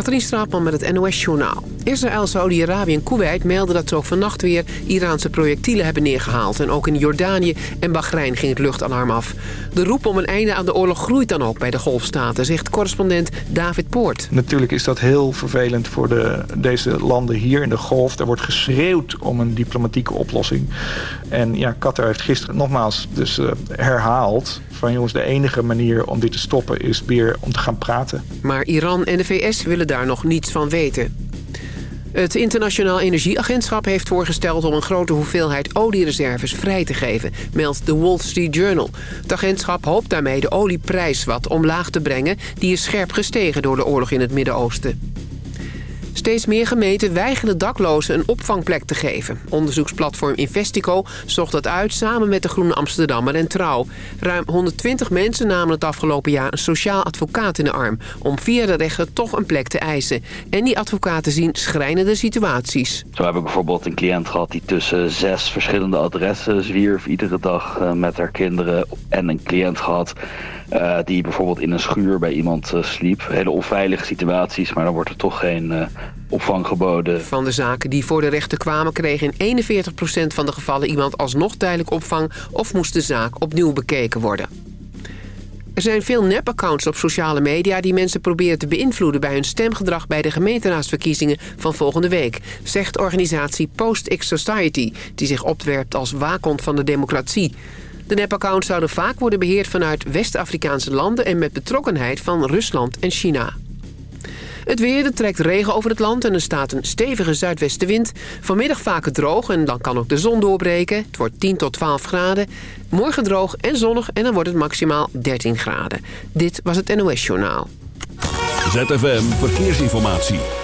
Katrien Straatman met het NOS-journaal. Israël, Saudi-Arabië en Kuwait melden dat ze ook vannacht weer Iraanse projectielen hebben neergehaald. En ook in Jordanië en Bahrein ging het luchtalarm af. De roep om een einde aan de oorlog groeit dan ook bij de golfstaten, zegt correspondent David Poort. Natuurlijk is dat heel vervelend voor de, deze landen hier in de golf. Er wordt geschreeuwd om een diplomatieke oplossing. En ja, Qatar heeft gisteren nogmaals dus uh, herhaald van jongens, de enige manier om dit te stoppen is weer om te gaan praten. Maar Iran en de VS willen daar nog niets van weten. Het Internationaal Energieagentschap heeft voorgesteld om een grote hoeveelheid oliereserves vrij te geven, meldt de Wall Street Journal. Het agentschap hoopt daarmee de olieprijs wat omlaag te brengen, die is scherp gestegen door de oorlog in het Midden-Oosten. Steeds meer gemeenten weigeren daklozen een opvangplek te geven. Onderzoeksplatform Investico zocht dat uit samen met de Groene Amsterdammer en Trouw. Ruim 120 mensen namen het afgelopen jaar een sociaal advocaat in de arm... om via de rechter toch een plek te eisen. En die advocaten zien schrijnende situaties. Zo hebben we bijvoorbeeld een cliënt gehad die tussen zes verschillende adressen zwierf... iedere dag eh, met haar kinderen. En een cliënt gehad uh, die bijvoorbeeld in een schuur bij iemand uh, sliep. Hele onveilige situaties, maar dan wordt er toch geen uh, opvang geboden. Van de zaken die voor de rechter kwamen... kreeg in 41% van de gevallen iemand alsnog tijdelijk opvang... of moest de zaak opnieuw bekeken worden. Er zijn veel nep-accounts op sociale media die mensen proberen te beïnvloeden bij hun stemgedrag bij de gemeenteraadsverkiezingen van volgende week, zegt organisatie Post X Society, die zich opwerpt als waakhond van de democratie. De nepaccounts zouden vaak worden beheerd vanuit West-Afrikaanse landen... en met betrokkenheid van Rusland en China. Het weer, trekt regen over het land en er staat een stevige zuidwestenwind. Vanmiddag vaker droog en dan kan ook de zon doorbreken. Het wordt 10 tot 12 graden. Morgen droog en zonnig en dan wordt het maximaal 13 graden. Dit was het NOS Journaal. ZFM Verkeersinformatie.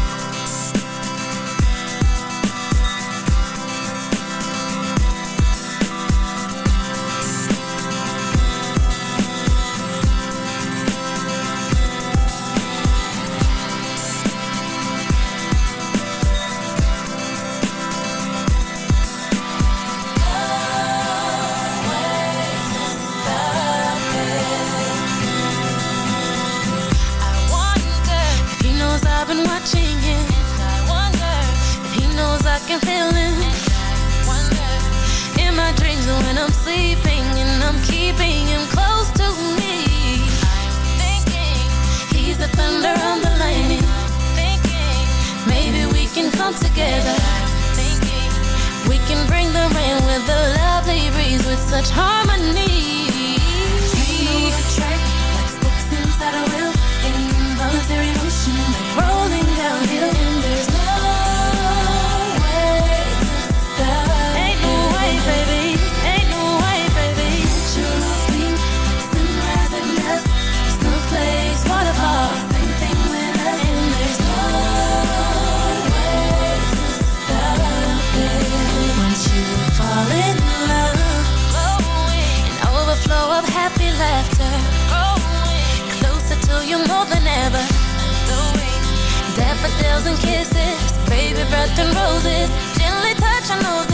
thousand kisses, baby breath and roses, gently touch our noses.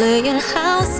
Playing house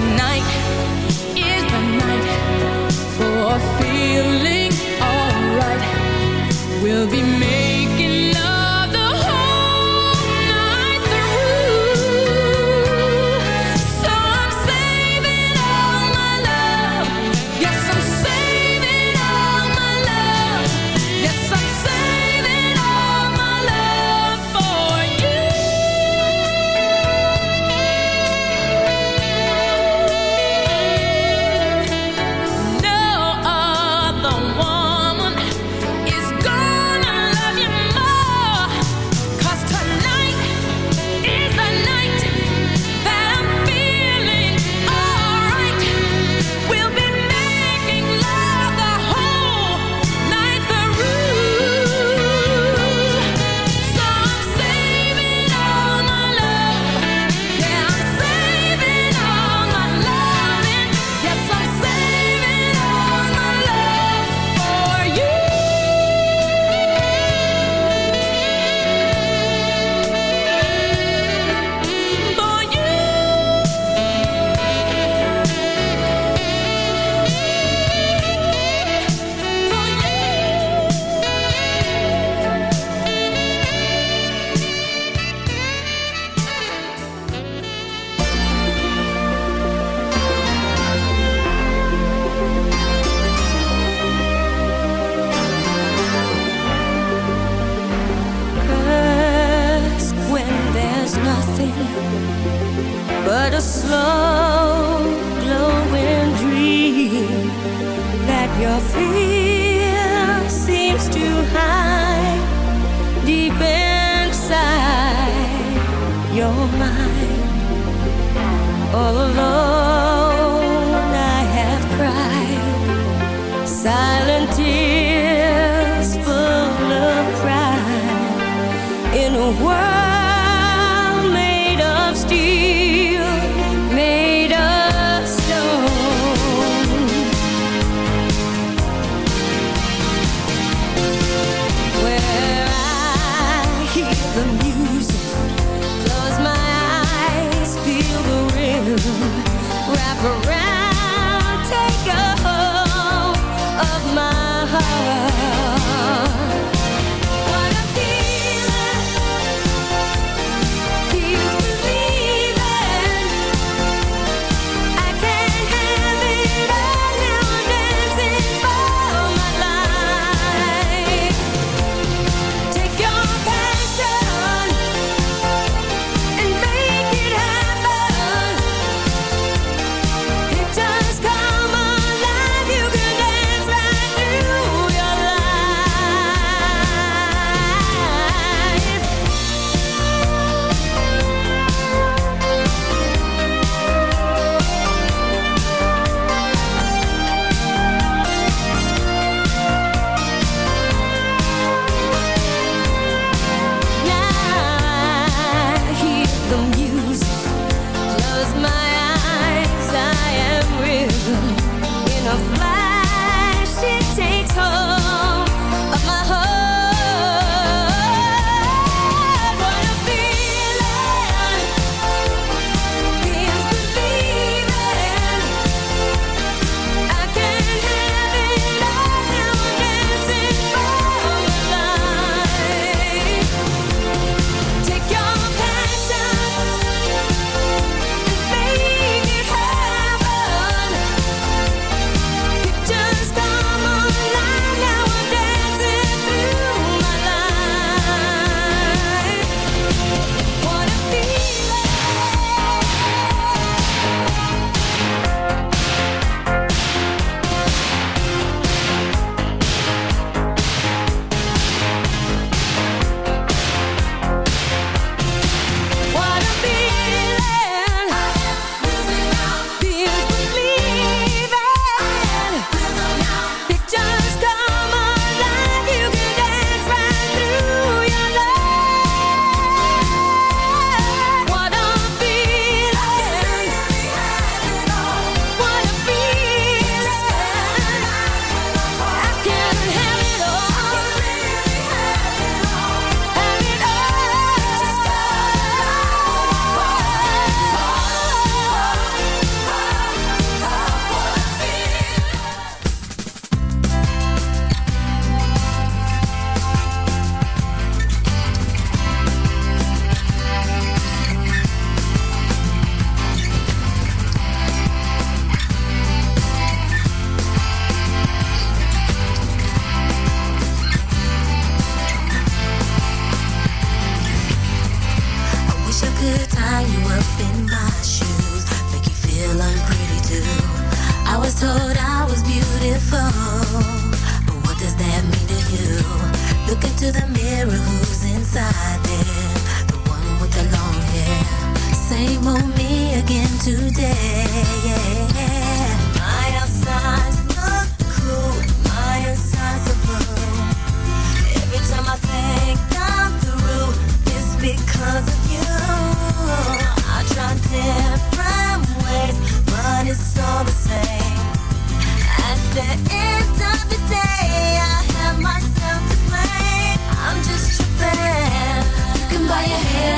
night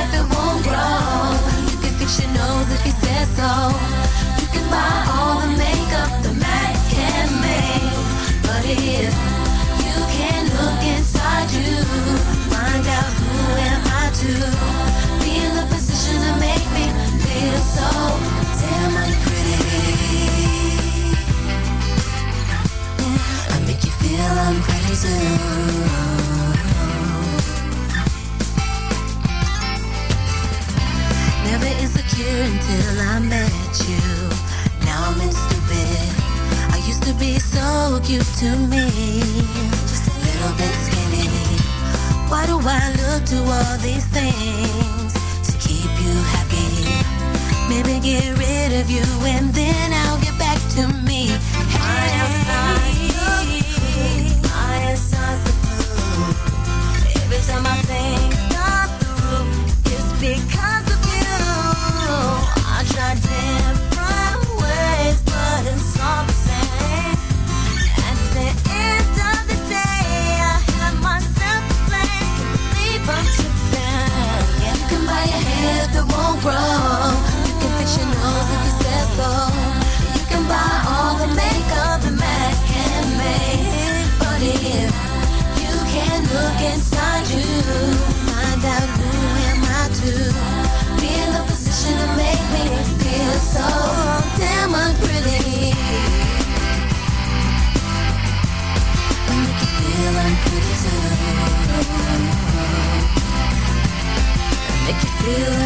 that it won't grow. You can fix your nose if you say so. You can buy all the makeup the Mac can make. But if you can look inside you, find out who am I to be in the position to make me feel so damn unpretty. I make you feel unpretty too. here until I met you. Now I'm in stupid. I used to be so cute to me. Just a little bit skinny. Why do I look to all these things to keep you happy? Maybe get rid of you and then I'll get back to me. My hey. My insides look blue. Every time I think. Feel.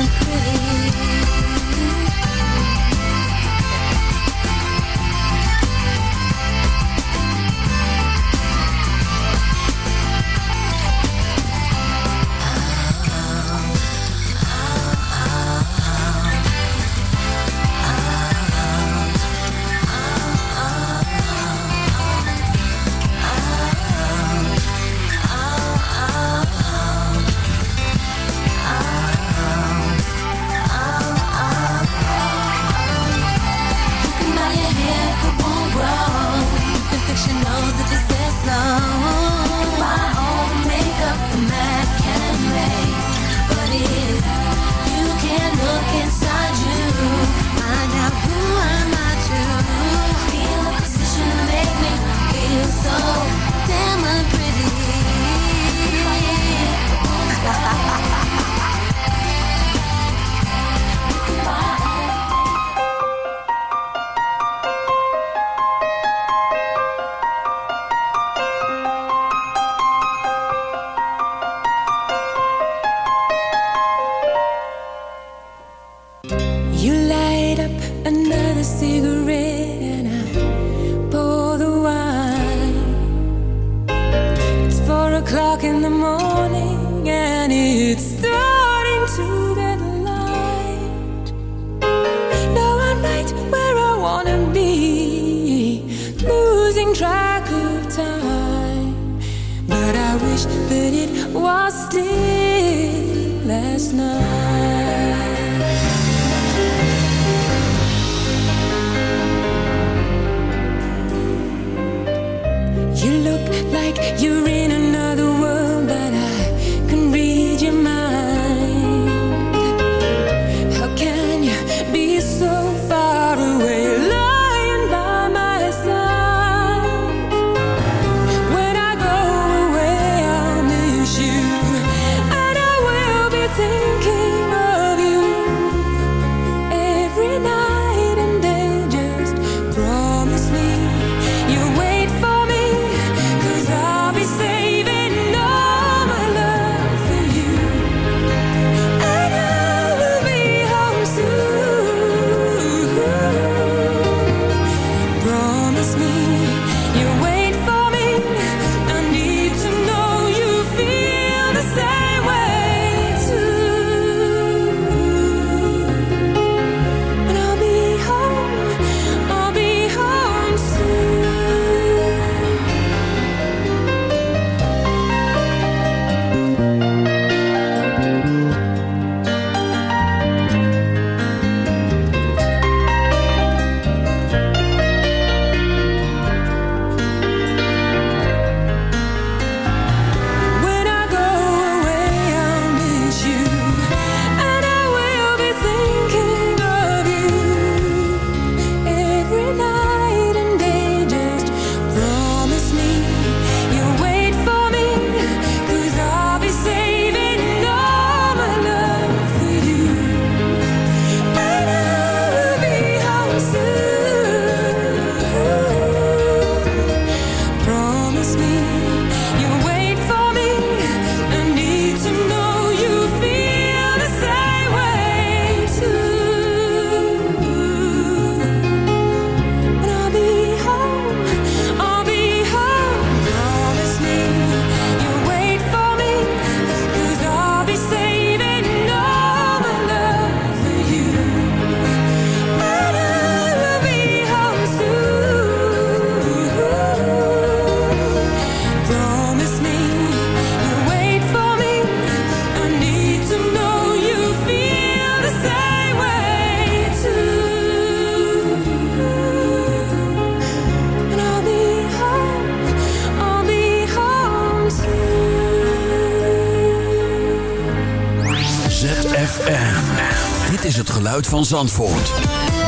Van Zandvoort.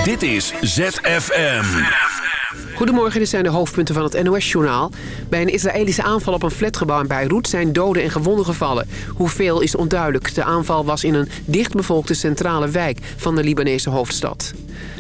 Dit is ZFM. Goedemorgen, dit zijn de hoofdpunten van het NOS-journaal. Bij een Israëlische aanval op een flatgebouw in Beirut zijn doden en gewonden gevallen. Hoeveel is onduidelijk. De aanval was in een dichtbevolkte centrale wijk van de Libanese hoofdstad.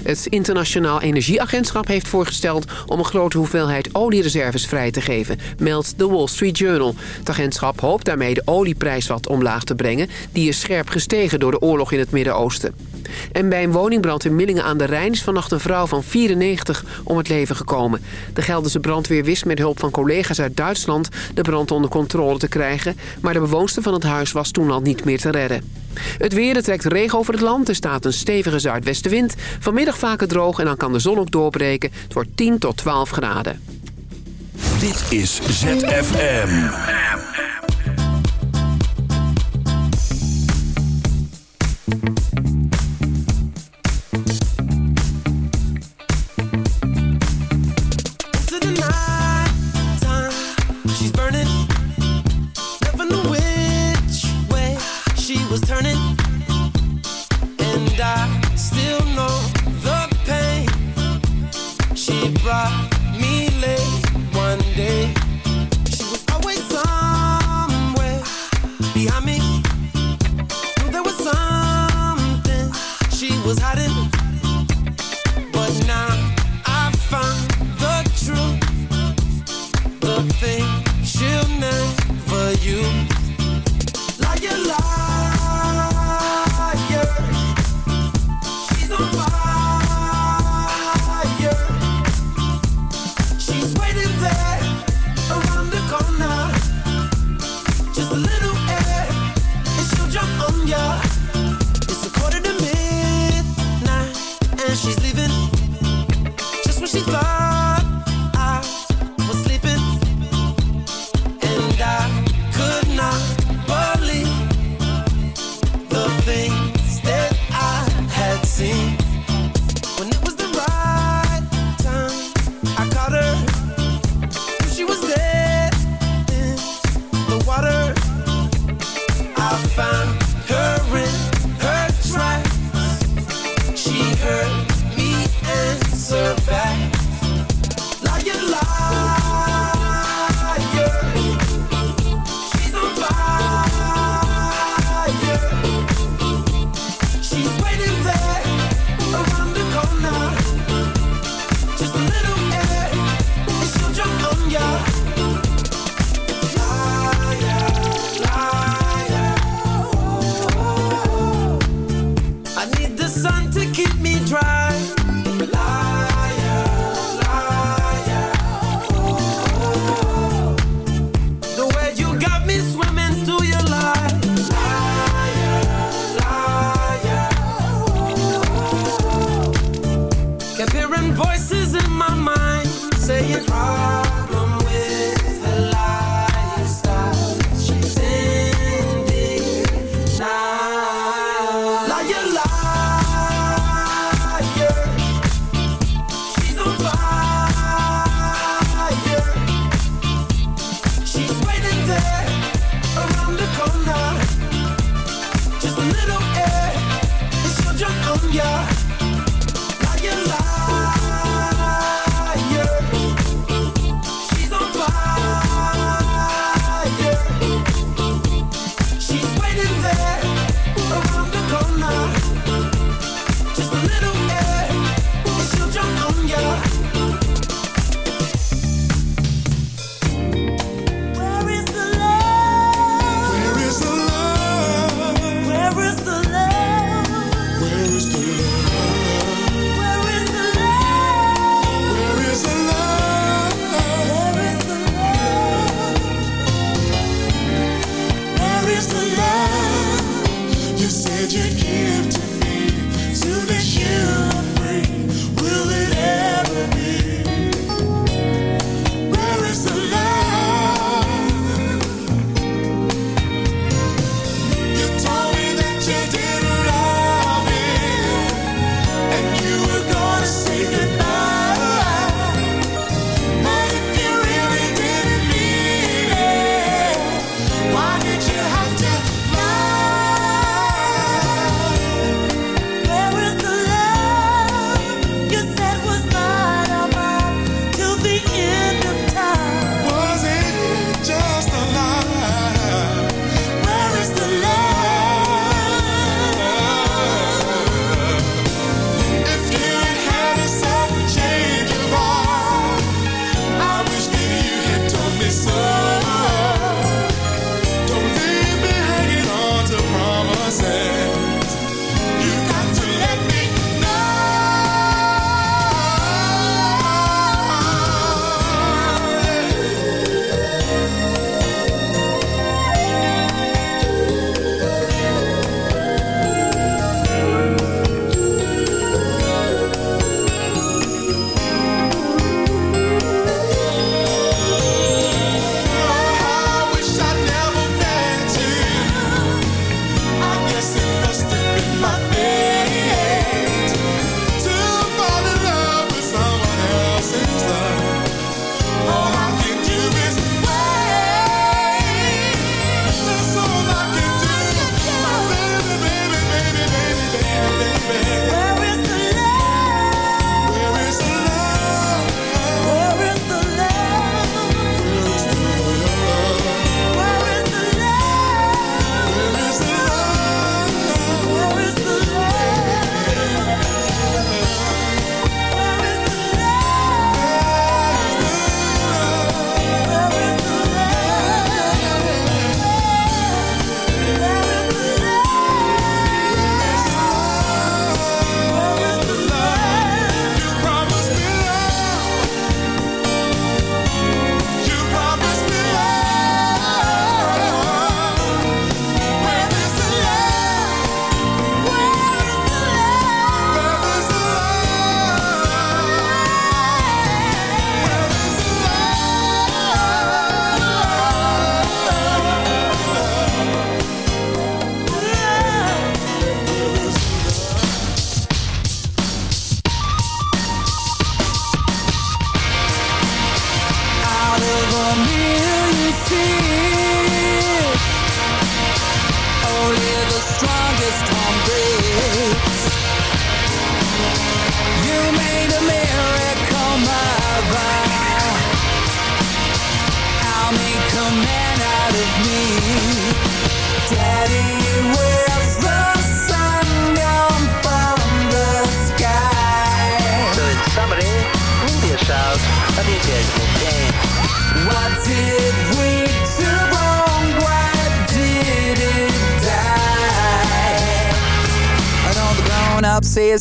Het Internationaal Energieagentschap heeft voorgesteld om een grote hoeveelheid oliereserves vrij te geven, meldt de Wall Street Journal. Het agentschap hoopt daarmee de olieprijs wat omlaag te brengen. Die is scherp gestegen door de oorlog in het Midden-Oosten. En bij een woningbrand in Millingen aan de Rijn is vannacht een vrouw van 94 om het leven gekomen. De Gelderse brandweer wist met hulp van collega's uit Duitsland de brand onder controle te krijgen, maar de bewoonster van het huis was toen al niet meer te redden. Het weer er trekt regen over het land. Er staat een stevige zuidwestenwind. Vanmiddag vaker droog en dan kan de zon ook doorbreken. Het wordt 10 tot 12 graden. Dit is ZFM. And I still know the pain she brought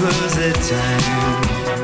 was a time.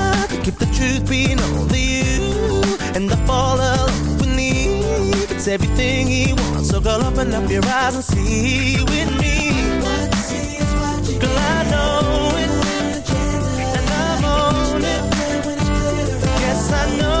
truth being only you, and I fall alone with me. It's everything he wants, so girl, open up your eyes and see with me. Girl, I know it, and I'm on it. Yes, I know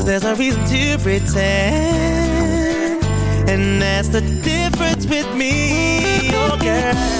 cause there's no reason to pretend. And that's the difference with me, oh girl.